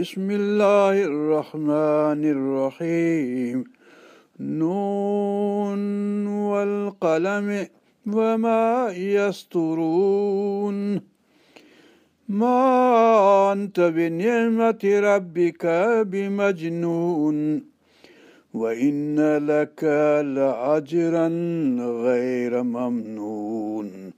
بسم الله الرحمن الرحيم. نون والقلم وما يسطرون. ما أنت بنعمة ربك بمجنون. وإن لك لأجرا غير ممنون.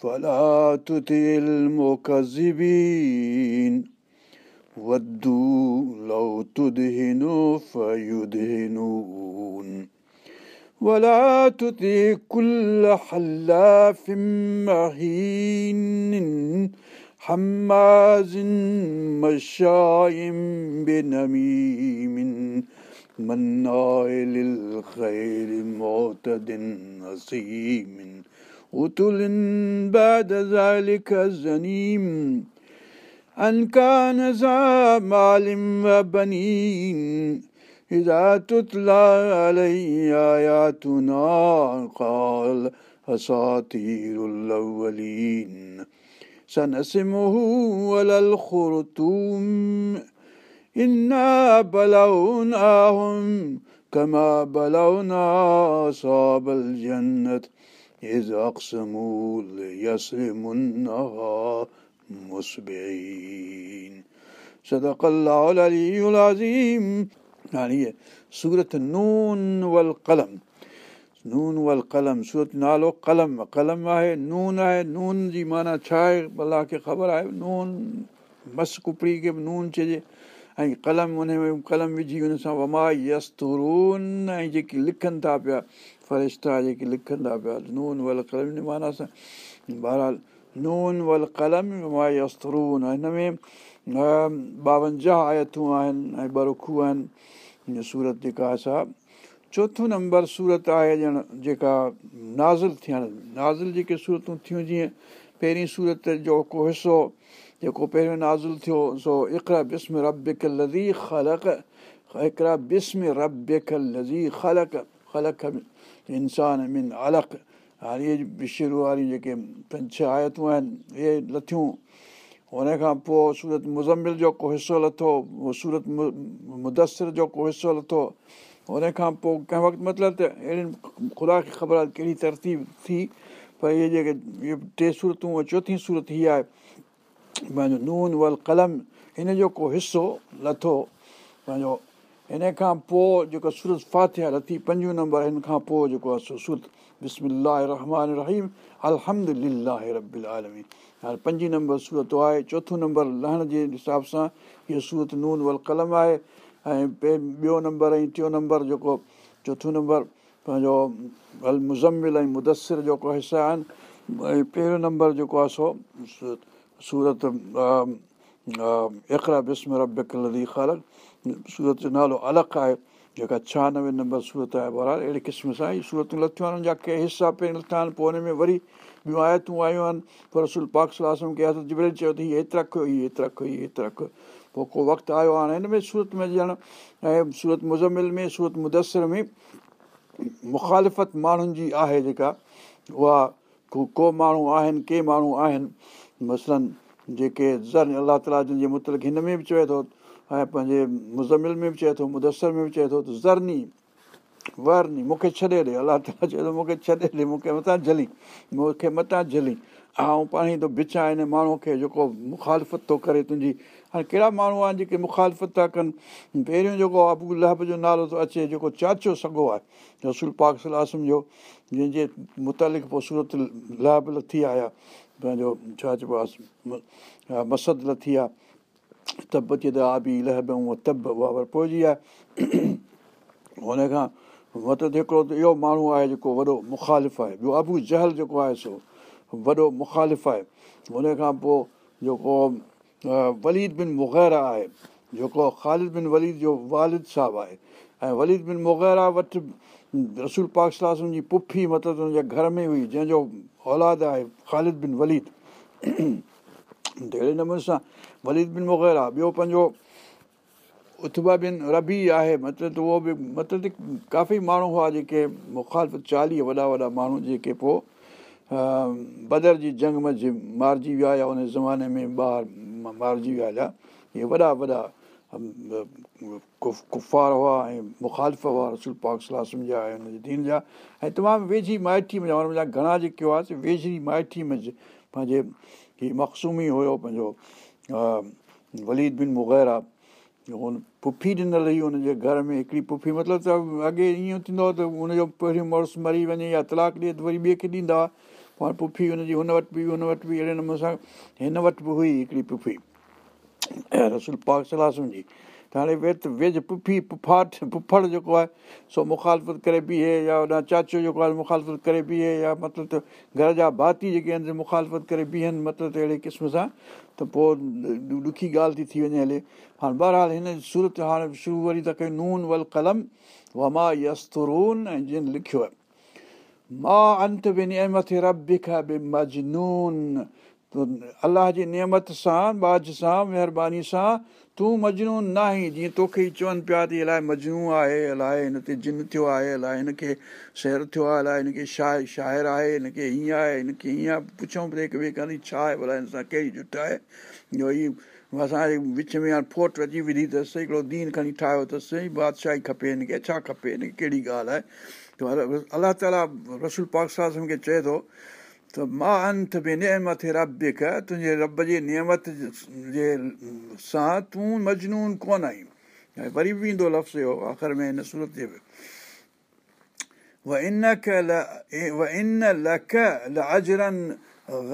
فلا تطع المكذبين. ودوا لو تدهنوا فيدهنون. ولا تطع كل حلاف مهين. حماز مشاء بنميم. مناع للخير معتد أثيم عتل بعد ذلك زنيم. أن كان ذا مال وبنين؟ إذا تتلى عليه آياتنا قال أساطير الأولين. سنسمه ولا الخرطوم. إنا بلوناهم كما بلونا أصحاب الجنة. إذ أقسموا ليصرمنها مصبعين صدق الله العلي العظيم يعني سورة النون والقلم नून वल कलम सूरत नालो कलम कलम आहे नून आहे नून जी माना छा आहे अलाह खे ख़बर आहे नून मस कुपड़ी खे बि नून चइजे ऐं कलम उन में कलम विझी हुन सां वमा यस्तून ऐं जेकी लिखनि था पिया فرشتا جيڪي لکن ٿا پيا نون ول قلم معنيٰ سان بهرحال نون ول قلم وما يسترون هن ۾ ٻاونجاهه آيتون آهن ۽ ٻه رکو آهن سورت جيڪا چوٿون نمبر سورت آهي ڄڻ جيڪا نازل ٿيڻ نازل جيڪي صورتون ٿيون جيئن پهرين سورت جو ڪو حصو جيڪو پهريون نازل ٿيو سو اڪرا بسم ربڪ لزي خلق هڪڙا بسم ربڪ لزي خلق خلق انسان من الڪ هاڻي اهي شروع واريون جيڪي پنج ڇهه آيتون آهن اهي لٿيون هن کان پوءِ سورت مزمل جو ڪو حصو لٿو سورت مدسر جو ڪو حصو لٿو هن کان پوءِ ڪنهن وقت مطلب ته اهڙين خدا کي خبر آهي ڪهڙي ترتيب ٿي پر اهي جيڪي اهي ٽي صورتون چوٿين سورت هيءَ آهي پنهنجو نون ول قلم هن جو ڪو حصو لٿو پنهنجو هن کان پوءِ جيڪو سورت فاتها لٿي پنجو نمبر هن کان پوءِ جيڪو آهي سورت بسملا رحمان رهيم الهمدلا ربل عالمي هاڻي پنجين نمبر سورت آهي چوٿون نمبر لهڻ جي حساب سان هيءَ سورت نون ول قلم آهي ۽ ٻيو نمبر ۽ ٽيون نمبر جيڪو چوٿون نمبر پنهنجو ال مزمل ۽ مدسر جيڪو حصا آهن ۽ پهريون نمبر جيڪو آهي سو سورت اڪرا بسم لدي خالڪ سورت جو نالو الڳ آهي جيڪا ڇهانوي نمبر سورت آهي بهرحال اهڙي قسم سان ئي صورتون لٿيون آهن جا ڪي حصا پهريون لٿا آهن پوءِ هن ۾ وري ٻيون آيتون آيون آهن پر رسول پاڪ صلاح کي چيو ته هيءَ ايترا ڪيو هيءَ ايترا ڪيو هيءَ ايترا ڪيو پوءِ ڪو وقت آيو هاڻي هن ۾ سورت ۾ ڄڻ ۽ سورت مزمل ۾ سورت مدسر ۾ مکالفت ماڻهن جي آهي جيڪا اها ڪو ڪو ماڻهو آهن ڪي ماڻهو آهن مسئلن جيڪي زر الله تالا جي مطلق هن ۾ به چئي ٿو ۽ پنهنجي مزمل ۾ به چئي ٿو مدسر ۾ به چئي ٿو ته زرني ورني مون کي ڇڏي ڏي الله تالا چئي ٿو مون کي ڇڏي ڏي مون کي مٿان جهلي مون کي مٿان جهلي ۽ پاڻ ئي ٿو بڇا هن ماڻهوءَ کي جيڪو مکالفت ٿو ڪري تنهنجي. هاڻي ڪهڙا ماڻهو آهن جيڪي مکالفت ٿا ڪن؟ پهريون جيڪو ابو لهب جو نالو ٿو اچي جيڪو چاچو سڳو آهي رسول پاڪ صلاح جو جنهن جي متالق پوءِ سورت لهب لٿي آيا پنهنجو ڇا چئبو آهي مسد لٿي آهي تب ته آبي لهب پئجي آهي هن کان مطلب هڪڙو ته اهو ماڻهو آهي جيڪو وڏو مکالف آهي ٻيو ابو جهل جيڪو آهي سو وڏو مکالف آهي هن کان پوءِ جيڪو وليد بن مغير آهي جيڪو خالد بن وليد جو والد صاحب آهي ۽ وليد بن مغيرا وٽ رسول پاڪ جي پڦي مطلب هن جي گهر ۾ هئي جنهن جو اولاد آهي خالد بن وليد اهڙي نموني سان وليد بن مغيرا ٻيو پنهنجو اٿبا بن ربي آهي مطلب ته اهو به مطلب ڪافي ماڻهو هئا جيڪي مکالف چاليهه وڏا وڏا ماڻهو جيڪي پوءِ بدر جي جنگ ۾ مارجي ويا يا ان زماني ۾ ٻار مارجي ويا هئا اهي وڏا وڏا ڪفار هئا ۽ مکالف هئا رسول پاڪ صلاح جا ۽ هن جي دين جا ۽ تمام ويجهي مائٽي ۾ گهڻا جيڪي هئاسين ويجهي مائٽي ۾ پنهنجي هيءُ مکسومي هيو پنهنجو وليد بن مغيرا هن پڦي ڏنل هئي هن جي گهر ۾ هڪڙي پڦي مطلب ته اڳي ائين ٿيندو هو ته هن جو پهريون مڙس مري وڃي يا تلاڪ ڏئي ته وري ٻئي کي ڏيندا هئا پوءِ پڦي هن جي هن وٽ به هن وٽ به اهڙي نموني سان هن وٽ به هئي هڪڙي پڦي رسول پاڪ صلاح جي ته هاڻي ويت ويجهه پڦي پفاٽ پفڙ جيڪو آهي سو مکالفت ڪري بيهي يا هوڏان چاچو جيڪو آهي مکالفت ڪري بيهي يا مطلب ته گهر جا ڀاتي جيڪي آهن مکالفت ڪري بيهن مطلب ته اهڙي قسم سان ته پوءِ ڏکي ڳالهه ٿي ٿي وڃي هلي. هاڻي بهرحال هن سورت هاڻي شروع وري ته ڪئي نون ول قلم وما يسترون ۽ جن لکيو آهي. مان انت به نيمت ربڪا به مجنون الله جي نيمت سان باج سان مهرباني سان تون مجنون نه آهين جيئن توکي ئي چون پيا ته الائي مجنون آهي الائي هن تي جن ٿيو آهي الائي هن کي شهر ٿيو آهي الائي هن کي شا شاعر آهي هن کي هيئن آهي هن کي هيئن پڇون هڪ ٻئي کان ڇا آهي ڀلا هن سان ڪهڙي جٽ آهي اسان جي وچ ۾ هاڻي فوٽ اچي وڌي اٿس هڪڙو دين کڻي ٺاهيو اٿس بادشاهي کپي هن کي ڇا کپي هن کي ڪهڙي ڳالهه آهي ته الله تالا رسول پاڪ صاحب کي چئي ٿو ته مان به نيمت ربڪ تنهنجي رب جي نيمت جي سان تون مجنون ڪونه آئي وري به ايندو لفظ هيو آخر ۾ هن سورت جي ان لک اجرن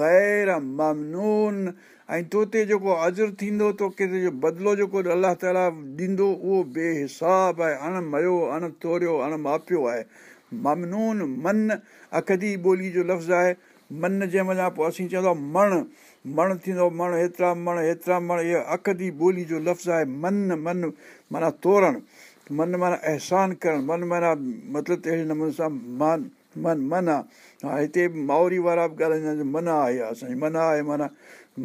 غير ممنون. ۽ تو تي جيڪو اجر ٿيندو توکي بدلو جيڪو الله تالا ڏيندو اهو بيهساب آهي اڻ ميو اڻ توريو اڻ ماپيو آهي. ممنون من اکدي ٻولي جو لفظ آهي من جي مڃان پوءِ اسين چوندا مڻ مڻ ٿيندو مڻ هيترا مڻ هيترا مڻ اها اکدي ٻولي جو لفظ آهي من من معنيٰ توڙڻ من معنيٰ احسان ڪرڻ من معنيٰ مطلب ته اهڙي نموني سان مان من من. آهي ها هتي مائري وارا به ڳالهائيندا آهن من آهي اسان جي من آهي معنيٰ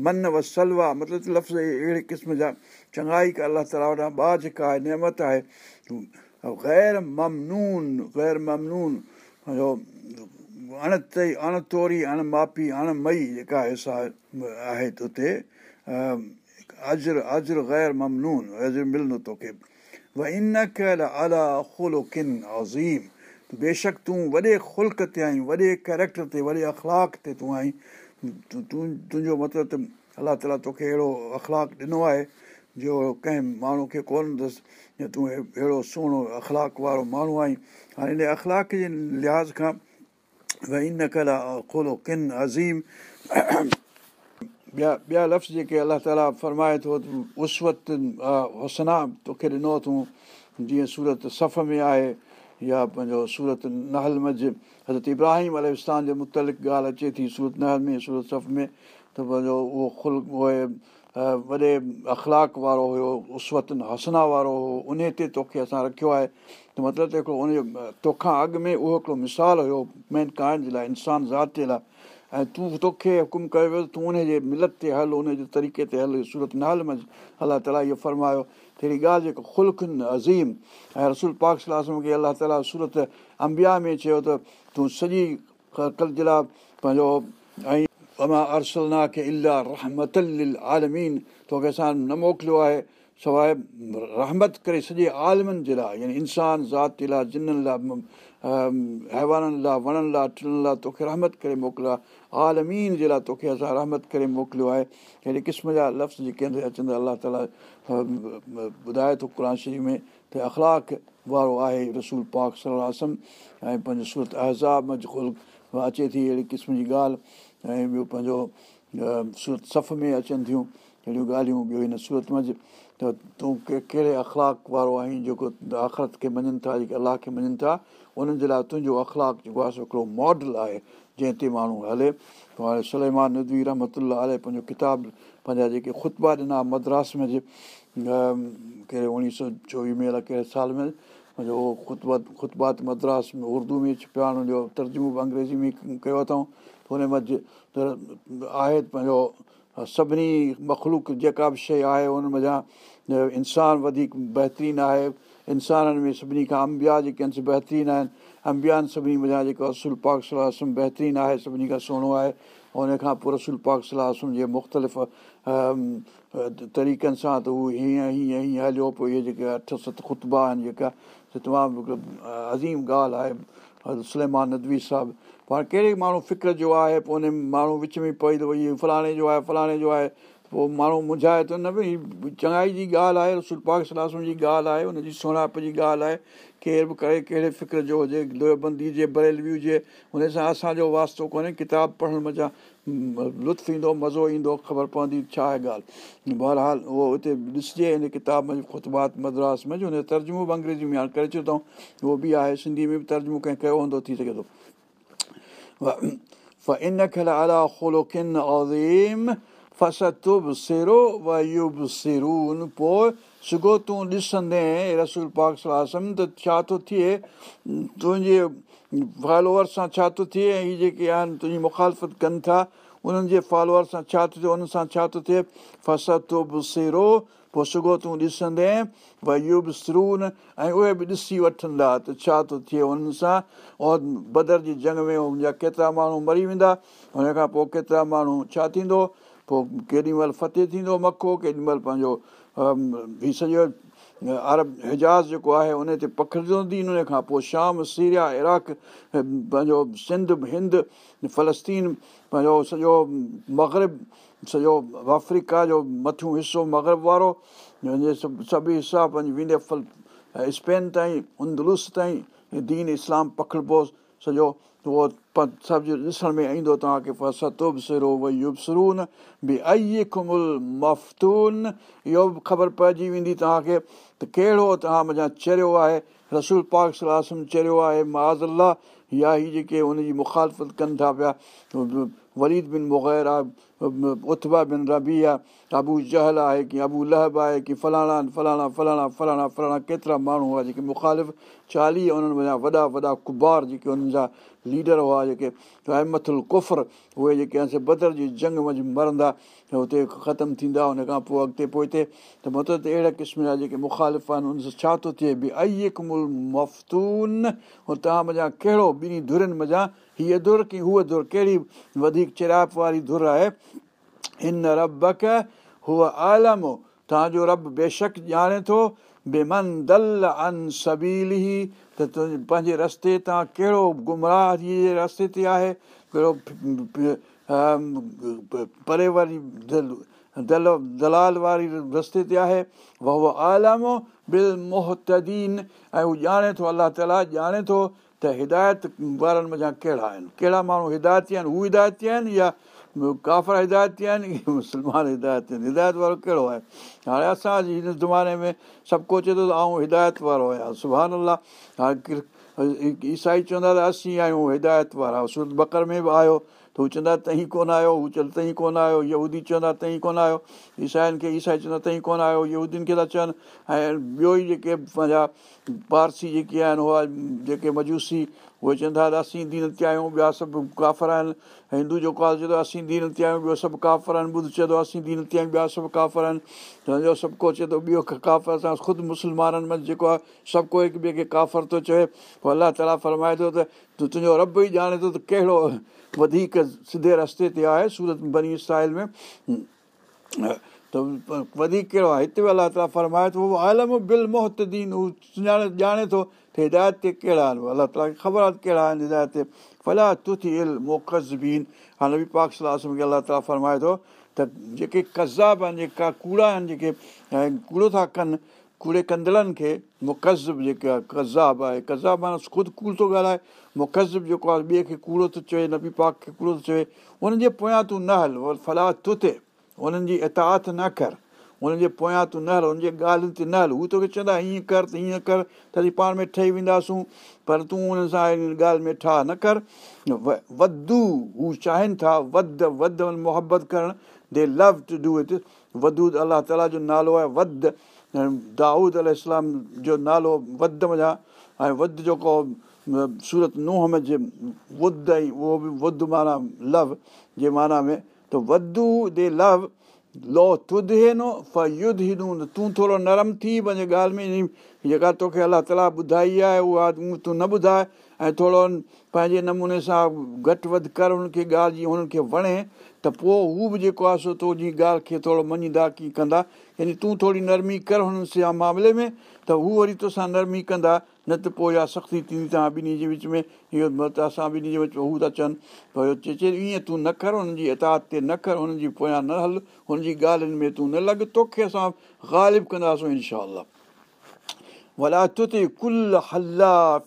من و سلوا مطلب لفظ اهڙي قسم جا چڱائي ڪا الله تالا وٽان ٻا جيڪا آهي نيمت آهي. غير ممنون غير ممنون اڻ ٿئي اڻ توري اڻ ماپي اڻ مئي جيڪا آهي آهي اتي اجر غير ممنون اجر ملندو توکي ان ڪيل اعليٰ کلو ڪن عظيم بيشڪ تون وڏي خلق تي آهين وڏي ڪيريڪٽر تي وڏي اخلاڪ تي تون آهين تون تنهنجو مطلب ته الله تالا توکي اهڙو اخلاڪ ڏنو آهي جو ڪنهن ماڻهو کي ڪونه اٿس يا تون اهڙو سهڻو اخلاڪ وارو ماڻهو آهين هاڻي هن اخلاڪ جي لحاظ کان ڀئي ان ڪلا کولو ڪن عظيم ٻيا ٻيا لفظ جيڪي الله تالا فرمائي ٿو اسوت حسنا توکي ڏنو اٿئون جيئن سورت سف ۾ آهي يا پنهنجو سورت نهل مجهه حضرت ابراهيم ال اسلام جي مطلق ڳالهه اچي ٿي سورت نهل ۾ سورت سف ۾ ته پنهنجو اهو کل اهي وڏي اخلاڪ وارو هيو اسوت حسنا وارو هو ان تي توکي اسان رکيو آهي. ته مطلب ته هڪڙو ان جو توکان اڳ ۾ اهو هڪڙو مثال هيو مين ڪائڻ جي لاءِ انسان ذات جي لاءِ. ۽ تون توکي حڪم ڪيو ويو تون ان جي ملت تي هل ان جي طريقي تي هل سورت نهل ۾ الله تالا اهو فرمايو. اهڙي ڳالهه جيڪو خلڪن عظيم ۽ رسول پاڪ صلاح کي الله تالا سورت امبيا ۾ چيو ته تون سڄي ڪل جي لاءِ پنهنجو ۽ اما ارسلنا کي الاهه رحمت آلمين توکي اسان نه موڪليو آهي سواءِ رحمت ڪري سڄي عالمن جي لاءِ يعني انسان ذات جي لاءِ جنن لاءِ حيوانن لاءِ وڻن لاءِ ٽڻن لاءِ توکي رحمت ڪري موڪليو آهي آلمين جي لاءِ توکي اسان رحمت ڪري موڪليو آهي اهڙي قسم جا لفظ جيڪي آهن اچندا الله تالا ٻڌائي ٿو قر شريف ۾ ته اخلاڪ وارو آهي رسول پاڪ صلاح ۽ پنهنجو سورت مجکل اچي ٿي اهڙي قسم جي ڳالهه ۽ ٻيو پنهنجو سورت سف ۾ اچن ٿيون اهڙيون ڳالهيون ٻيو هن سورت منجهه ته تون ڪي ڪهڙي اخلاڪ وارو آهين جيڪو آخرت کي مڃن ٿا جيڪي الله کي مڃن ٿا انهن جي لاءِ تنهنجو اخلاڪ جيڪو آهي سو هڪڙو ماڊل آهي جنهن تي ماڻهو هلي. هاڻي سليمان ندوي رحمت پنهنجو ڪتاب پنهنجا جيڪي خطبا ڏنا مدراس ۾ ڪهڙي اڻويهه سؤ چوويهه ۾ الائي ڪهڙي سال ۾ اهو ختبت مدراس ۾ اردو ۾ ڇپيا هن جو ترجمو به انگريزي ۾ ڪيو اٿئون هن منجهه آهي پنهنجو سڀني مکلوڪ جيڪا به شيءِ آهي هن مڃان انسان وڌيڪ بهترين آهي. انسانن ۾ سڀني کان امبيا جيڪي آهن سي بهترين آهن. امبيان سڀني مڃان جيڪو رسول پاڪ صلاح بهترين آهي سڀني کان سهڻو آهي. هن کان پوءِ رسول پاڪ صلاح جي مختلف طريقن سان ته اهو هيئن هيئن هيئن هليو پوءِ اهي جيڪي اٺ ست خطبا آهن جيڪا تمام عظيم ڳالهه آهي. سليمان ندوي صاحب پاڻ ڪهڙي ماڻهو فڪر جو آهي پوءِ هن ماڻهو وچ ۾ پئي ٿو وئي فلاڻي جو آهي فلاڻي جو آهي پوءِ ماڻهو منجهائي ٿو نه ڀئي چڱائي جي ڳالهه آهي رسول پاڪ صلاح جي ڳالهه آهي هن جي سڃاڻپ جي ڳالهه آهي ڪير به ڪري ڪهڙي فڪر جو هجي لوهبندي هجي بريلوي هجي هن سان اسان جو واستو ڪونهي ڪتاب پڙهڻ مزا لطف ايندو مزو ايندو خبر پوندي ڇا آهي ڳالهه. بهرحال اهو هتي ڏسجي هن ڪتاب ۾ ختبات مدراس ۾ هن جو ترجمو به انگريزي ۾ هاڻي ڪري ڇڏيو اٿئون اهو به آهي سنڌي ۾ به ترجمو ڪنهن ڪيو هوندو ٿي سگهي ٿو به سرو و يو به سرون پوءِ سگو تون ڏسندي رسول پاڪ صلاح ته ڇا ٿو ٿئي تنهنجي فالوور سان ڇا ٿو ٿئي ۽ هيءَ جيڪي آهن تنهنجي مکالفت ڪن ٿا انهن جي فالوئر سان ڇا ٿو ٿئي ان سان ڇا ٿو ٿئي فستو به سرو پوءِ سگو تون ڏسندي ڀئي اهو به سرون ۽ اهي به ڏسي وٺندا ته ڇا ٿو ٿئي انهن سان اور بدر جي جنگ ۾ ڪيترا ماڻهو مري ويندا هن کان پوءِ ڪيترا ماڻهو ڇا ٿيندو پوءِ ڪيڏي مهل فتح ٿيندو مکو ڪيڏي مهل پنهنجو هيءُ سڄو ارب هجاز جيڪو آهي ان تي پکڙندي ان کان پوءِ شام سيريا عراق پنهنجو سنڌ هند فلسطين پنهنجو سڄو مغرب سڄو آفريڪا جو مٿيون حصو مغرب وارو سڀ سڀ حصا پنهنجي ويندي ڦل اسپين تائين اندلس تائين دين اسلام پکڙبو سڄو اهو سڀ ڏسڻ ۾ ايندو توهان کي اهو به خبر پئجي ويندي توهان کي ته ڪهڙو توهان منهنجا چريو آهي؟ رسول پاڪ صلاح چريو آهي ماز الله يا هي جيڪي هن جي مکالفت ڪن ٿا پيا. وريد بن مغير آهي اٿبا بن ربي آهي ابو جهل آهي ڪه ابو لهب آهي ڪه فلاڻا فلاڻا فلاڻا فلاڻا فلاڻا ڪيترا ماڻهو هئا جيڪي مکالف چاليهه انهن جا وڏا وڏا ڪڀار جيڪي انهن جا ليڊر هئا جيڪي اهمدل ڪفر اهي جيڪي آهن سي بدر جي جنگ مرندا هتي ختم ٿيندا هن کان پوءِ اڳتي پوءِ هتي ته مطلب اهڙي قسم جا جيڪي مکالف آهن ڇا ٿو ٿئي؟ توهان مڃان ڪهڙو ٻنهي ڌرن مڃان هيءَ ڌر ڪه هوءَ ڌر ڪهڙي وڌيڪ چراپ واري ڌر آهي؟ هن رب هوءَ توهان جو رب بيشڪ ڄاڻي ٿو بيمن دل ان سبيل ئي ته پنهنجي رستي تان ڪهڙو گمراهه رستي تي آهي ڪهڙو پري واري دل دلال واري رستي تي آهي اهو عالم بل موهتدين. ۽ هو ڄاڻي ٿو الله تالا ڄاڻي ٿو ته هدايت وارن مڃان ڪهڙا آهن؟ ڪهڙا ماڻهو هدايتي آهن؟ هو هدايتي آهن يا ڪافر هدايتي آهن ڪه مسلمان هدايتي آهن هدايت وارو ڪهڙو آهي؟ هاڻي اسان جي هن زماني ۾ سڀ ڪو چئي ٿو ته آئون هدايت وارو آهيان. سڀاڻي الله هاڻي عيسائي چوندا ته اسين آهيون هدايت وارا. سورت بڪر ۾ به آيو ته هو چوندا ٿئي ڪونه آيو هو چوندا ٿئي ڪونه آيو يودي چوندا ٿئي ڪونه آيو ايسائن کي عيسائي چوندا ٿئي ڪونه آيو يودين کي ٿا چون ۽ ٻيو ئي جيڪي پنهنجا پارسي جيڪي آهن اها جيڪي مجوسي اهي چوندا ته اسين دين تي آهيون ٻيا سڀ ڪافر آهن هندو جيڪو آهي چئي ٿو اسين دين تي آهيون ٻيو سڀ ڪافر آهن ٻڌ چئي ٿو اسين دين تي آهيون ٻيا سڀ ڪافر آهن توهان جو سڀ ڪو چئي ٿو ٻيو ڪافر اسان خود مسلمانن ۾ جيڪو آهي سڀ ڪو هڪ ٻئي کي ڪافر ٿو چئي پوءِ الله تالا فرمائي ٿو تون تنهنجو رب ئي ڄاڻي ٿو ته ڪهڙو وڌيڪ سڌي رستي تي آهي سورت بني اسٽائل ۾. ته وڌيڪ ڪهڙو آهي هتي به الله تالا فرمائي ٿو اهو عالم بل موهتدين هو سڃاڻي ڄاڻي ٿو ته هدايت تي ڪهڙا آهن الله تالا کي خبر آهي ڪهڙا آهن هدايت تي. ڦلا تٿي ال موڪز بين هاڻي به پاڪ صلاح کي الله تالا فرمائي ٿو ته جيڪي ڪزاب آهن جيڪا ڪوڙا آهن جيڪي ڪوڙو ٿا ڪن ڪوڙي ڪندڙن کي مڪزب جيڪي آهي ڪزاب آهي. ڪزاب معنيٰ خود ڪوڙ ٿو ڳالهائي مڪزب جيڪو آهي ٻئي کي ڪوڙو ٿو چئي نبي پاڪ کي ڪوڙو ٿو چئي انهن جي پويان تون نه هل فلاح ت ٿئي. انهن جي اتاهت نه ڪر. انهن جي پويان تون نه هل ان جي ڳالهين تي نه هل هو توکي چوندا هيئن ڪر ته هيئن ڪر ته اسين پاڻ ۾ ٺهي وينداسون. پر تون هن سان هن ڳالهه ۾ ٺا نه ڪر. وڌو هو چاهين ٿا وڌ وڌ محبت ڪرڻ. They love to do it ودود الله تالا جو نالو آهي ود دائود ال اسلام جو نالو ود وڃان ۽ ود جيڪو سورت ننهن ۾ جي ود ۽ اهو به ود معنيٰ لو جي معنيٰ ۾ ته ودو دي لو لو هنون تون ٿورو نرم ٿي پنهنجي ڳالهه ۾ جيڪا توکي الله تالا ٻڌائي آهي اها تون نه ٻڌائي ۽ ٿورو پنهنجي نموني سان گهٽ وڌ ڪر هن کي ڳالهه جي هنن کي وڻي ته پوءِ هو به جيڪو آهي سو تنهنجي ڳالهه کي ٿورو مڃيندا ڪه ڪندا يعني تون ٿوري نرمي ڪر هنن سان معاملي ۾ ته هو وري تو سان نرمي ڪندا نه ته پوءِ اها سختي ٿيندي توهان ٻنهي جي وچ ۾ اهو اسان ٻنهي جي وچ ۾ هو ٿا چون. ڀئي چئي چئي ائين تون نه ڪر هنن جي اتاد تي نه ڪر هنن جي پويان نه هل هن جي ڳالهين ۾ تون نه لڳ توکي اسان غالب ڪنداسين انشا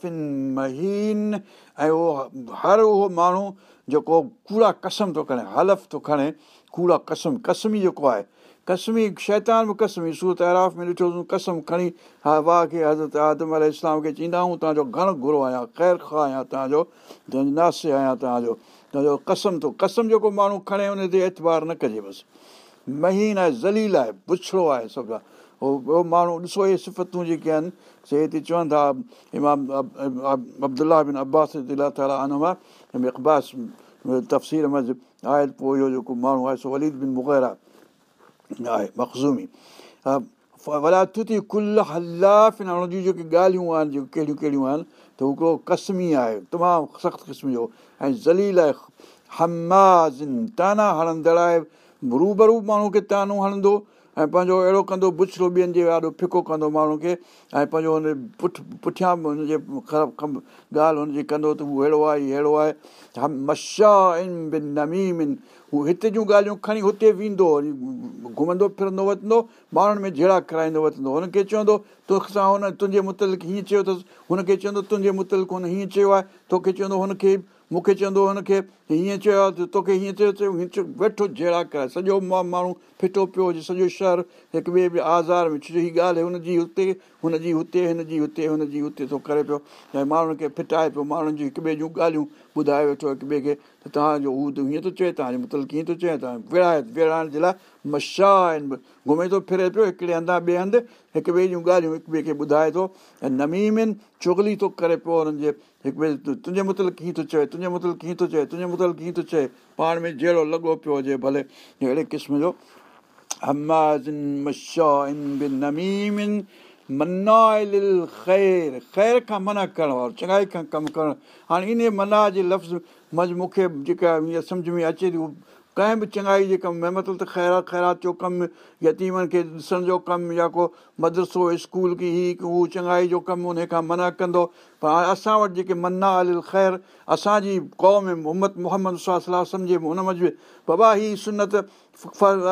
فن مهين ۽ اهو هر اهو ماڻهو جيڪو ڪوڙا قسم ٿو کڻي حلف ٿو کڻي ڪوڙا قسم ڪسمي جيڪو آهي ڪسمي شيطان به ڪسمي سورت آراف ۾ ڏٺوسين قسم کڻي ها واهه کي حضرت آدم ال اسلام کي چئيندا آهيون توهان جو گهڻو گهرو آهيان خير خا آهيان توهان جو ناسي آهيان توهان جو قسم ٿو قسم جيڪو ماڻهو کڻي هن تي اعتبار نه ڪجي بس مهين آهي ذليل آهي پڇڙو آهي سڀ اهو ماڻهو ڏسو اهي صفتون جيڪي آهن سي هتي چون ٿا امام ابدلا بن عباس تالا انما اقباس تفسير مز آهي پوءِ اهو جيڪو ماڻهو آهي سو وليد بن مغير آهي مکزومي ولا ٿي ڪل هلاف هن جون جيڪي ڳالهيون آهن جيڪي ڪهڙيون ڪهڙيون آهن ته هو هڪڙو ڪسمي آهي تمام سخت قسم جو ۽ ذليل آهي همازن طعنا هڻندڙ آهي روبرو ماڻهو کي تانو هڻندو ۽ پنهنجو اهڙو ڪندو بڇڙو ٻين جي ڏاڍو ڦڪو ڪندو ماڻهو کي ۽ پنهنجو هن پٺ پٺيان به هن جي خراب ڳالهه هن جي ڪندو ته هو اهڙو آهي اهڙو آهي مشا آهن بن نميم آهن هو هتي جون ڳالهيون کڻي هتي ويندو گهمندو ڦرندو وٺندو ماڻهن ۾ جهڙا ڪرائيندو وٺندو هن کي چوندو تو سان هن تنهنجي مطلق هيئن چيو اٿس هن کي چوندو تنهنجي مطلق هن هيئن چيو آهي توکي چوندو هن کي مون کي چوندو هن کي هيئن چيو آهي ته توکي هيئن چيو چيو ويٺو جهڙا ڪرائي سڄو ماڻهو ڦٽو پيو هجي سڄو شهر هڪ ٻئي ٻئي آزار ۾ ڳالهه هن جي هتي هن جي هتي هن جي هتي هن جي هتي ٿو ڪري پيو. ۽ ماڻهن کي ڦٽائي پيو ماڻهن جي هڪ ٻئي جون ڳالهيون ٻڌائي ويٺو هڪ ٻئي کي ته توهان جو هو ته هيئن ٿو چئي توهان جي مطلب ڪيئن ٿو چئي توهان وڙائي وڙائڻ جي لاءِ مشا آهن گهمي ٿو فري پيو هڪڙي هنڌا ٻئي هنڌ هڪ ٻئي جون ڳالهيون هڪ ٻئي کي ٻڌائي ٿو. ۽ نميم آهن چگلي ٿو ڪري پيو هنن جي هڪ ٻئي تنهنجي مطلق ڪيئن ٿو چئي تنهنجي مطلق ڪيئن ٿو چئي تنهنجي مطلق ڪيئن ٿو چئي پاڻ ۾ جهڙو لڳو پيو هجي ڀلي اهڙي قسم جو خير خير کان منا ڪرڻ وارو چڱائي کان ڪم ڪرڻ. هاڻي ان منا جي لفظ منجهه مون کي جيڪا هيئن سمجهه ۾ اچي ٿي ڪنهن به چڱائي جي ڪم ۾ مطلب ته خيرات خيرات جو ڪم يتيمن کي ڏسڻ جو ڪم يا ڪو مدرسو اسڪول ڪه هيءُ هو چڱائي جو ڪم ان کان منا ڪندو. پر هاڻي اسان وٽ جيڪي منا ال خير اسان جي قوم محمد محمد صلاح سمجهي هن منجهه بابا هيءَ سنت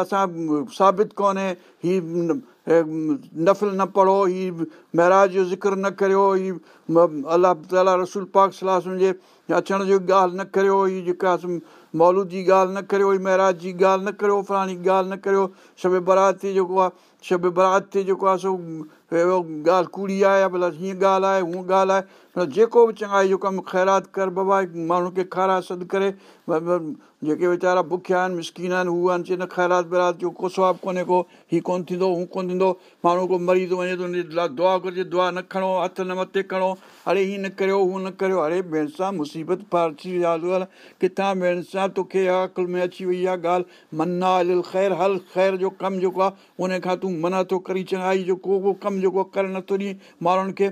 اسان ثابت ڪونهي هيءَ نفل نه پڙهو هيءَ مهراج جو ذڪر نه ڪريو هيءَ الله تالا رسول پاڪ صلاح سمجهي اچڻ جي ڳالهه نه ڪريو هيءَ جيڪا مولود جي ڳالهه نه ڪريو مهراج جي ڳالهه نه ڪريو فلاڻي ڳالهه نه ڪريو شب برات جيڪو آهي شب برات تي جيڪو آهي سو ڳالهه ڪوڙي آهي ڀلا هيئن ڳالهه آهي هونئن ڳالهه آهي. جيڪو به چڱائي جو ڪم خيرات ڪر بابا ماڻهو کي کارائي سڏ ڪري. جيڪي ويچارا بکيا آهن مسڪن آهن هو آهن چوندا خيرات ويرات جو ڪو سواب ڪونهي ڪو هيءُ ڪونه ٿيندو هو ڪونه ٿيندو. ماڻهو ڪو مري ٿو وڃي ٿو دعا گهرجي دعا نه کڻو هٿ نه مٿي کڻو اڙي هيئن نه ڪريو هو نه ڪريو. اڙي ڀيڻ سان مصيبت پار ٿي ڳالهه ڪٿان ڀيڻ سان توکي عقل ۾ اچي وئي آهي ڳالهه؟ منا هل خير هل خير جو ڪم جيڪو آهي ان کان تون منا ٿو ڪري چڱائي جو ڪو ڪو ڪم جيڪو ڪري نٿو ڏينهن ماڻهن کي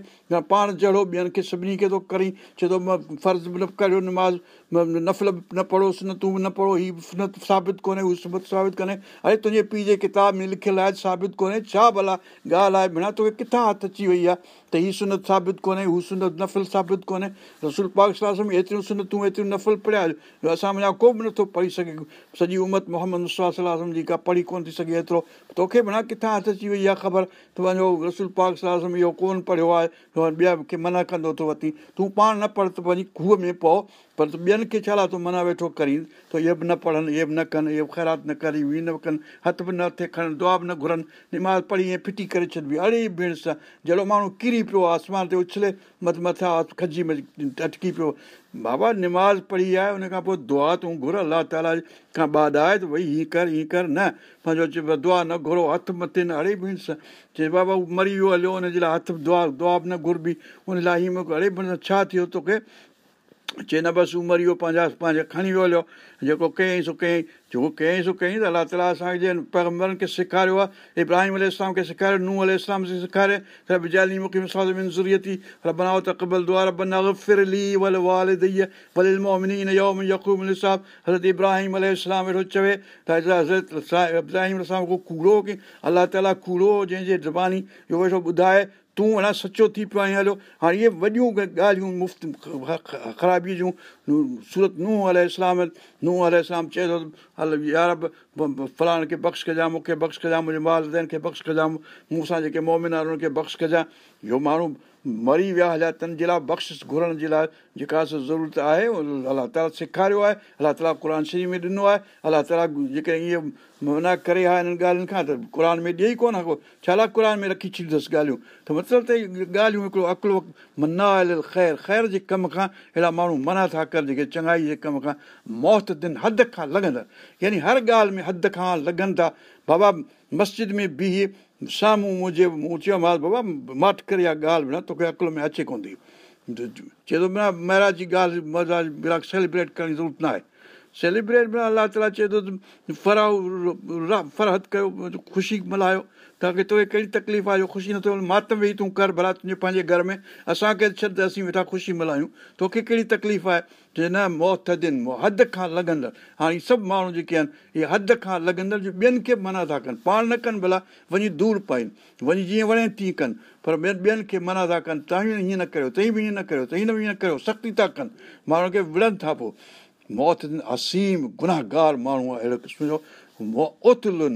پاڻ جهڙو ٻين کي سڀني کي ٿو ڪري چئي ٿو مان فرض به نه ڪريو نماز نفل نه پڙهو نه تون نه پڙهو هيءُ نه ثابت ڪونهي هو صبح ثابت ڪونهي اڙي تنهنجي پيءُ جي ڪتاب ۾ لکيل آهي ثابت ڪونهي ڇا ڀلا ڳالهه آهي ڀيڻ توکي ڪٿان هٿ اچي وئي آهي ته هيءَ سنت ثابت ڪونهي هو سنت نفل ثابت ڪونهي رسول پاڪ ۾ ايتريون سنتون ايتريون نفل پڙهيا اسان وڃان ڪو به نٿو پڙهي سگهي سڄي امت محمد صلاح جي ڪا پڙهي ڪونه ٿي سگهي ايترو توکي ڀيڻ ڪٿان هٿ اچي وئي آهي خبر ته وڃو رسول پاڪ صلاح اهو ڪونه پڙهيو آهي ٻيا کي منا ڪندو ٿو وٺي تون پاڻ نه پڙهه ته وڃي کوهه ۾ پئو پر ٻين کي ڇا لاءِ تون منا ويٺو ڪري؟ ته اهي به نه پڙهن اهي به نه ڪن اهي به خيرات نه ڪري هيءَ نه ڪن هٿ به نه ٿئي کڻن دعا به نه گهرن نماز پڙهي ڦٽي ڪري ڇڏبي. اڙي ڀيڻ سان جهڙو ماڻهو ڪري پيو آهي آسمان تي اڇلي مت مٿان کجي اٽڪي پيو. بابا نماز پڙهي آهي ان کان پوءِ دعا تون گهر الله تالا کان بعد آهي ته ڀئي هيئن ڪر هيئن ڪر نه. پنهنجو چئبو دعا نه گهرو هٿ مٿي نه. اڙي ڀيڻ سان چئي بابا مري ويو هليو هن جي لاءِ هٿ دعا دعا به نه گهربي. هن لاءِ هيئن اڙي ڀيڻ سان ڇا ٿيو توکي چئي نه بس عمر اهو پنهنجا پنهنجا کڻي ويو هليو. جيڪو ڪيئين سو ڪيئين جيڪو ڪيئين سو ڪيئين ته الله تالا اسان کي پيگمبرن کي سيکاريو آهي ابراهيم ال کي سيکاريو ننهن ال اسلام کي سيکاري ته بجالي مون کي زرورتي بنائو ته قبل دوار بنا فرلي ول وال دئيءَ ول مومني يڪوم صاحب حضرت ابراهيم ال ويٺو چوي ته حضرت ابراهيم ڪو ڪوڙو ڪه الله تالا ڪوڙو جنهن جي زباني اهو ويٺو ٻڌائي تون اڃا سچو ٿي پيو آهين هليو هاڻي اهي وڏيون ڳالهيون مفت خرابي جون سورت ننهن ال اسلام ننهن ال اسلام چئي ٿو هل يار فلاڻي کي بخش ڪجانءِ مون کي بخش ڪجانءِ منهنجي والدين کي بخش ڪجانءِ مون سان جيڪي مومن آهن ان کي بخش ڪجانءِ اهو ماڻهو مري ويا هليا تن جي لاءِ بخش گهرڻ جي لاءِ جيڪا ضرورت آهي الله تالا سيکاريو آهي الله تالا قر شريف ۾ ڏنو آهي الله تالا جيڪي ائين منا ڪري ها هنن ڳالهين کان ته قر ۾ ڏيئي ڪونه ڪو. ڇا قر ۾ رکي ڇڏيندس ڳالهيون؟ ته مطلب ته ڳالهيون هڪڙو عقل منا خير خير جي ڪم کان اهڙا ماڻهو منا ٿا ڪن جيڪي چڱائي جي ڪم کان موت دن حد کان لڳندا. يعني هر ڳالهه ۾ حد کان لڳن ٿا. بابا مسجد ۾ بيهه سامهون منهنجي مون چيومانس بابا ماٺ ڪري اها ڳالهه به توکي عقل ۾ اچي ڪونه ٿي چئي ٿو بنا مهاراج جي ڳالهه مهاراج سيليبريٽ ڪرڻ جي ضرورت نه آهي سيليبريٽ به الله تالا چئي ٿو فراهه فرحت ڪيو خوشي ملهايو توهان کي توکي ڪهڙي تڪليف آهي جو خوشي نٿو ماتم ويهي تون ڪر ڀلا تنهنجي پنهنجي گهر ۾ اسان کي ڇڏ اسين ويٺا خوشي ملهايون توکي ڪهڙي تڪليف آهي؟ چئي نه موت دن حد کان لڳندڙ. هاڻي سڀ ماڻهو جيڪي آهن اهي حد کان لڳندڙ جو ٻين کي منا ٿا ڪن. پاڻ نه ڪن ڀلا وڃي دور پائين. وڃي جيئن وڻي تيئن ڪن. پر ٻين ٻين کي منا ٿا ڪن. توهان به هيئن نه ڪريو به هيئن نه به هيئن نه ڪريو. سختي ٿا ڪن. ماڻهن کي وڙهن ٿا پوءِ. موت اسيم گناهگار ماڻهو آهي. اهڙي قسم جو. اتلن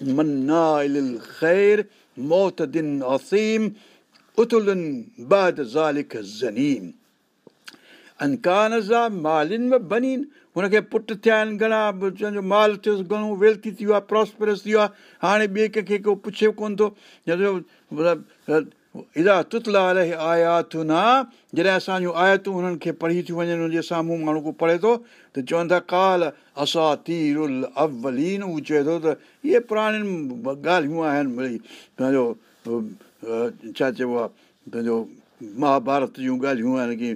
منا خير موت دن اسيم اتلن بعد زالڪ زنيم انڪان جا مالن ۾ بنين هن کي پٽ ٿيا آهن گهڻا مال ٿيوس گهڻو ويلٿي ٿي ويو آهي پروسپرس ٿي ويو آهي هاڻي ٻئي ڪنهن کي ڪو پڇي ڪونه ٿو ادا تتلا آيات نه جڏهن اسان جون آيتون هنن کي پڙهي ٿيون وڃن هن جي سامهون ماڻهو ڪو پڙهي ٿو ته چون ٿا ڪال اسان تير اولين هو چئي ٿو ته اهي پراڻيون ڳالهيون آهن ڀئي پنهنجو ڇا چئبو آهي پنهنجو مهاڀارت جون ڳالهيون آهن ڪه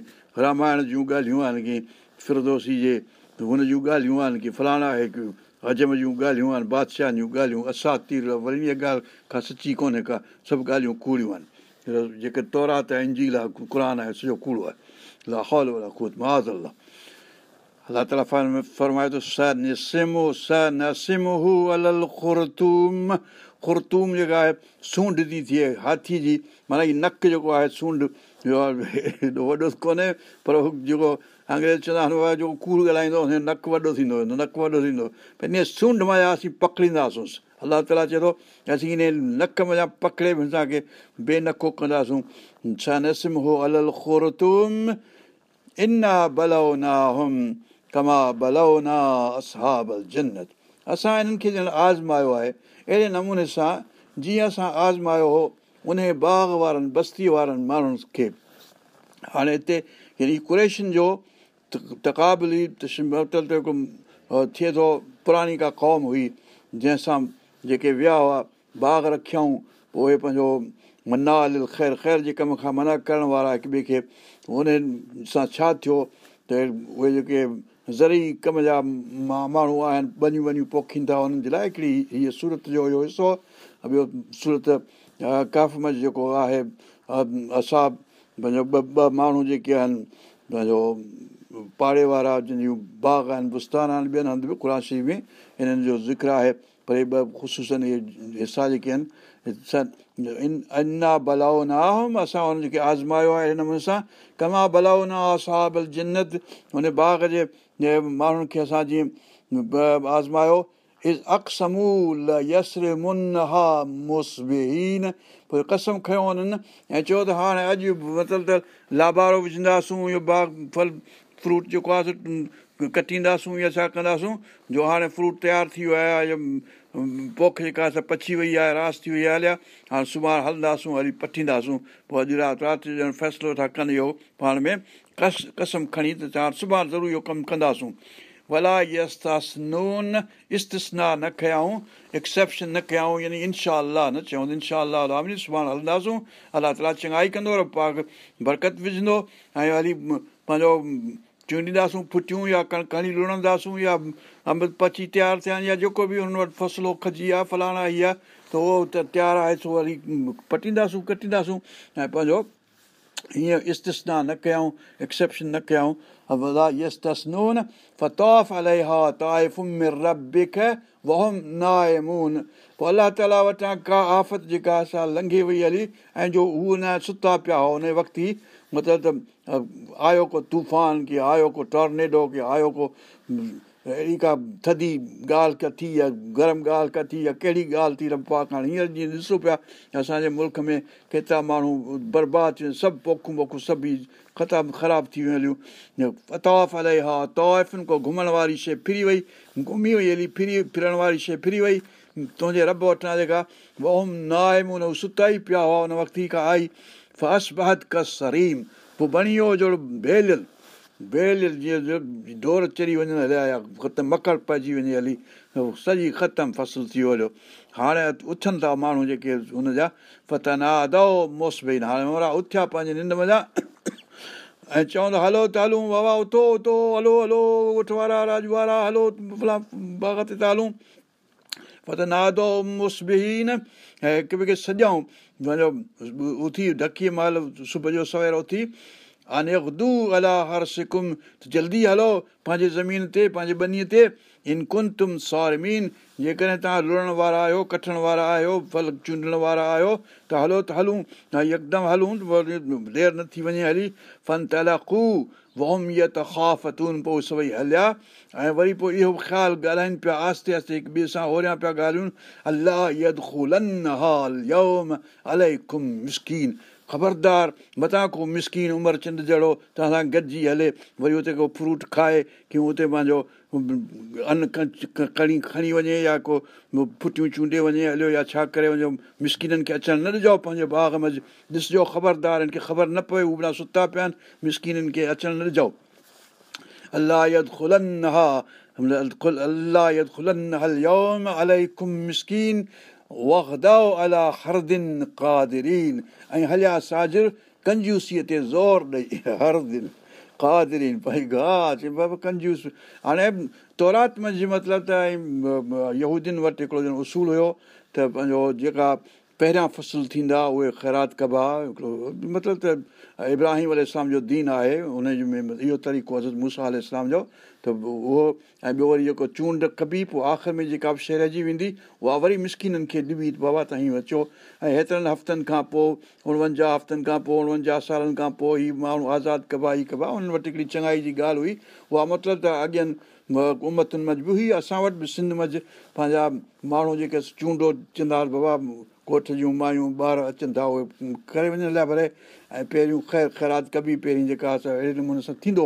رامائڻ جون ڳالهيون آهن ڪه فردوسي جي هن جون ڳالهيون آهن ڪه فلاڻا هڪ هضم جون ڳالهيون آهن بادشاهه جون ڳالهيون اسان تير وري اها ڳالهه کان سچي ڪونهي ڪا سڀ ڳالهيون ڪوڙيون آهن جيڪي تورات آهي انجيل آهي قر آهي سڄو ڪوڙو آهي لاهول محاذ الله تالا فرمائي ٿو س نسمو س نسمو هو ال خرتوم خرتوم جيڪا آهي سونڍ ٿي ٿئي هاٿي جي معنيٰ هيءُ نڪ جيڪو آهي سونڍ هيڏو وڏو ڪونهي پر جيڪو انگريز چوندا هئا جيڪو ڪوڙ ڳالهائيندو هن نڪ وڏو ٿيندو نڪ وڏو ٿيندو پر ان سونڍ مان اسين پڪڙينداسين الله تالا چئي ٿو اسين ان نڪ مڃان پڪڙي به اسان کي بينکو ڪنداسون اسان هنن کي ڄڻ آزمايو آهي اهڙي نموني سان جيئن اسان آزمايو هو ان باغ وارن بستي وارن ماڻهن کي هاڻي هتي يعني ڪريشن جو تقابلي ٿئي ٿو پراڻي ڪا قوم هئي جنهن سان جيڪي ويا هئا باغ رکيائون اهي پنهنجو منا ال خير خير جي ڪم کان منا ڪرڻ وارا هڪ ٻئي کي ان سان ڇا ٿيو؟ ته اهي جيڪي زري ڪم جا ماڻهو آهن بنيون ونيون پوکين ٿا انهن جي لاءِ هڪڙي هيءَ سورت جو اهو حصو ٻيو سورت ڪاف جيڪو آهي اساب پنهنجو ٻه ٻه ماڻهو جيڪي آهن پنهنجو پاڙي وارا جنهنجون باغ آهن بستان آهن ٻين هنڌ به شريف ۾ هنن جو ذڪر آهي پر اهي ٻه خشوسن اهي حصا جيڪي آهن انا بلائو نه اسان هن جيڪي آزمايو آهي هن نموني سان ڪما بلائو نه صاحب جنت هن باغ جي ماڻهن کي اسان جيئن آزمايو از ها مسبين پوءِ قسم کيو هنن ۽ چيو ته هاڻي اڄ مطلب ته لابارو وجهنداسون اهو باغ ڦل فروٽ جيڪو آهي ڪٽينداسون يا ڇا ڪنداسون جو هاڻي فروٽ تيار ٿي ويو آهي پوک جيڪا آهي پچي وئي آهي راس ٿي وئي آهي هليا. هاڻي سڀاڻي هلنداسون وري پٽينداسون پوءِ اڄ رات رات جو فيصلو ٿا ڪن اهو پاڻ ۾ ڪس قسم کڻي ته هاڻي سڀاڻي ضرور اهو ڪم ڪنداسون. ڀلا يستاس نون استسنا نه ڪيائون ايڪسيپشن نه ڪيائون يعني انشا نه چيون انشا سڀاڻي هلنداسون الله تالا چڱائي ڪندو پاڪ برڪت وجهندو. ۽ وري پنهنجو چونڊينداسون فٽيون يا ڪڻ ڪڍي لڻنداسون يا انب پچي تيار ٿيا يا جيڪو به هن وٽ فسلو کجي آهي فلاڻا ئي آهي ته اهو ته تيار آهي سو وري پٽينداسون ڪٽينداسون ۽ پنهنجو هيئن استسنا نه ڪيئون ايڪسيپشن نه ڪيئون پوءِ الله تالا وٽان ڪا آفت جيڪا اسان لنگهي وئي هلي ۽ جو اهو نه ستا پيا هئا ان وقت ئي مطلب ته آيو ڪو طوفان ڪه آيو ڪو ٽارنيڊو ڪه آيو ڪو اهڙي ڪا ٿڌي ڳالهه ڪا ٿي يا گرم ڳالهه ڪا ٿي يا ڪهڙي ڳالهه ٿي رمپا هاڻي. هينئر جيئن ڏسو پيا اسان جي ملڪ ۾ ڪيترا ماڻهو برباد ٿيون سڀ پوکون ووکون سڀ ئي ختم خراب ٿي ويون هليون. توف الائي ها توفن ڪو گهمڻ واري شيءِ ڦري وئي گهمي وئي هلي ڦري ڦرڻ واري شيءِ ڦري وئي. تنهنجي رب وٽان جيڪا اوم نه آهي مون نه ستا ئي پيا هئا ان وقت ئي کان آئي فاس ڪ سريم پوءِ جهڙو ڀيليل بيل جيئن ڊور چڙهي وڃن هليا يا ختم مڪڙ پئجي وڃي هلي سڄي ختم فصل ٿي ويو هليو هاڻي اٿن ٿا ماڻهو جيڪي هن جا دئو موس ڀئي هاڻي مورا اٿيا پنهنجي ننڊ مڃان ۽ چوندا هلو ته هلون بابا اٿو اٿو هلو هلو ڳوٺ وارا راج وارا هلو باغ تي هلون فتنادو مسبهين ۽ هڪ ٻئي کي سڄائون اٿي ڍڪيءَ مهل صبح جو سوير اٿي اني خدو الا هر سڪم ته جلدي هلو پنهنجي زمين تي پنهنجي بنيءَ تي ان ڪن تم سارمين جيڪڏهن توهان لڻڻ وارا آهيو ڪٽڻ وارا آهيو ڦل چونڊڻ وارا آهيو ته هلو ته هلون يڪدم هلون دير نه ٿي وڃي هلي فن تلو ووم ته خافتون پوءِ سڀئي هليا ۽ وري پوءِ اهو خيال ڳالهائين پيا آستي آستي هڪ ٻئي سان اوريان پيا ڳالهيون الله يد حال يوم الائي کم مسڪين خبردار مٿان ڪو مسڪين عمر چنڊ جهڙو توهان سان گڏجي هلي وري هتي ڪو فروٽ کائي ڪه هتي پنهنجو ان کڻي کڻي وڃي يا ڪو فٽيون چونڊي وڃي هليو يا ڇا ڪري وڃو مسڪنن کي اچڻ نه ڏجو پنهنجي باغ ۾. ڏسجو خبردار هن کي خبر نه پئي بنا ستا پيا آهن مسڪنن کي اچڻ نه ڏجو. الله يد کلن ها الله يد کلن الائي مسڪين الا هردن ڪادرين. ۽ هليا ساجر ڪنجوسيءَ تي زور ڏيئي هردن ڪادرين ڀئي گا چئي بابا ڪنجوس هاڻي تورات ۾ جي مطلب ته يهودين وٽ هڪڙو ڄڻو اصول هيو ته پنهنجو جيڪا پهريان فصل ٿيندا اهي خيرات ڪبا هڪڙو مطلب ته ابراهيم ال جو دين آهي ان ۾ اهو طريقو حضرت موسيٰ ال جو ته اهو ۽ ٻيو وري جيڪو چونڊ ڪبي پوءِ آخر ۾ جيڪا به شيءِ رهجي ويندي اها وري مسڪنن کي ڏبي بابا ته هيئن اچو ۽ هيترن هفتن کان پوءِ اڻونجاهه هفتن کان پوءِ اڻونجاهه سالن کان پوءِ هيءَ ماڻهو آزاد ڪبا ئي ڪبا انهن وٽ هڪڙي چڱائي جي ڳالهه هئي اها مطلب ته اڳين امتن منجهه به هئي اسان وٽ به سنڌ منجهه پنهنجا ماڻهو جيڪي چونڊو چوندا هئا بابا ڳوٺ جون مايون ٻار اچن ٿا اهي ڪري وڃڻ لاءِ ڀلي ۽ پهريون خير خيرات ڪبي پهرين جيڪا اسان اهڙي نموني سان ٿيندو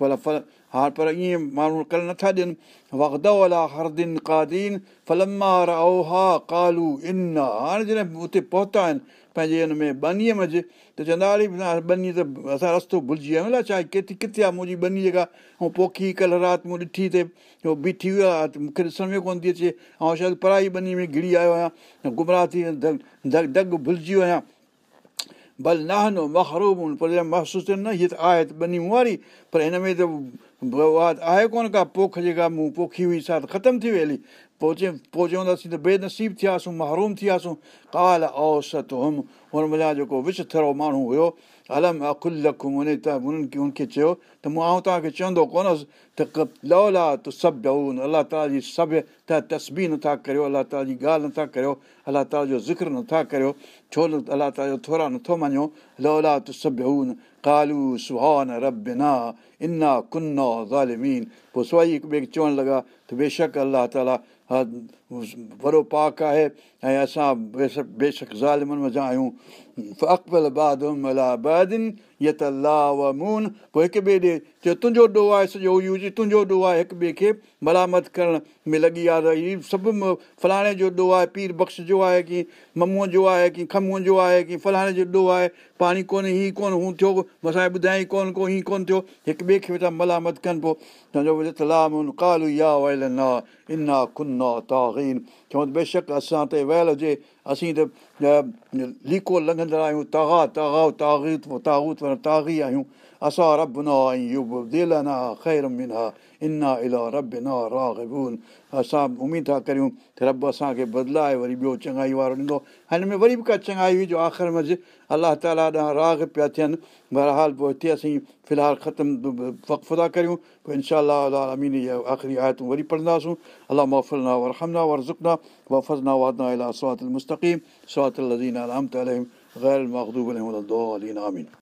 ڀلا ڦل ها پر ائين ماڻهو ڪري نٿا ڏين وقت الا هردين ڪادين فلمار اوها ڪالو ان هاڻي جڏهن اتي پهتا آهن پنهنجي هن ۾ بنيءَ منجهه ته چوندا اري بني ته اسان رستو ڀلجي ويا آهيون ڇا ڪٿي ڪٿي آهي منهنجي بني جيڪا ۽ پوکي ڪلهه رات مون ڏٺي ٿئي اهو بيٺي ويو آهي ته مون کي ڏسڻ ۾ ڪونه ٿي اچي ۽ شايد پرائي بني ۾ گهري آيو آهيان گمراهه ٿي دگ دگ ڀلجي ويو آهيان ڀل محسوس ٿين نه هيءَ ته آهي ته مون واري پر هن ۾ ته اها آهي ڪونه ڪا پوک جيڪا مون پوکي هئي سا ته ختم ٿي وئي هلي پوءِ چئي پوءِ چونداسين ته بينسيب ٿياسين محروم ٿياسين ڪال اوسط هم هن مهل جيڪو وچ ٿرو ماڻهو هيو الم اکلکم ان انهن کي ان کي چيو ته مون آئون توهان کي چوندو ڪونه هئس ته لولا ته سڀ الله تالا جي سڀ ته تسبي نٿا ڪريو الله تالا جي ڳالهه نٿا ڪريو الله تالا جو ذڪر نٿا ڪريو ڇو نه الله تالا جو ٿورا نٿو مڃو لولا ته سڀ ڪالو سهان زالمين پوءِ سوائي هڪ ٻئي کي چوڻ لڳا ته بيشڪ الله تالا وڏو پاڪ آهي ۽ اسان بيشڪ بيشڪ ظالمن مزا آهيون. اڪبل بادن ي ته لا مون پوءِ هڪ ٻئي ڏي چيو تنهنجو ڏوهه آهي سڄو هجي تنهنجو ڏوهه آهي هڪ ٻئي کي مرامت ڪرڻ ۾ لڳي آهي. ته هيءُ سڀ فلاڻي جو ڏوهه آهي پير بخش جو آهي ڪه مموءَ جو آهي ڪه کموءَ جو آهي ڪه فلاڻي جو ڏوهه آهي. پاڻي ڪونهي هيئن ڪونه هو ٿيو اسان کي ٻڌائي ڪونه ڪو هيئن ڪونه ٿيو. هڪ ٻئي کي ويٺا ملامت ڪن پوءِ بيشڪ اسان تي ويل هجي اسين ته ليڪو لنگهندڙ آهيون تاگا تاگا تاگيت تاگوت تاگي آهيون اسان اميد ٿا ڪريون ته رب اسان کي بدلائي وري ٻيو چڱائي وارو ڏيندو هن ۾ وري به ڪا چڱائي هئي جو آخر ۾ الله تالا ڏانهن راڳ پيا ٿين بهرحال پوءِ هتي اسين في الحال ختم وقف ٿا ڪريون پوءِ انشا امين جي آخري آيتون وري پڙهنداسون الله مهفلنا ورهمنا ورزڪنا وفزنا وادنا الا سوات مستقيم سوات لزين الهمت غير مکدوب آمين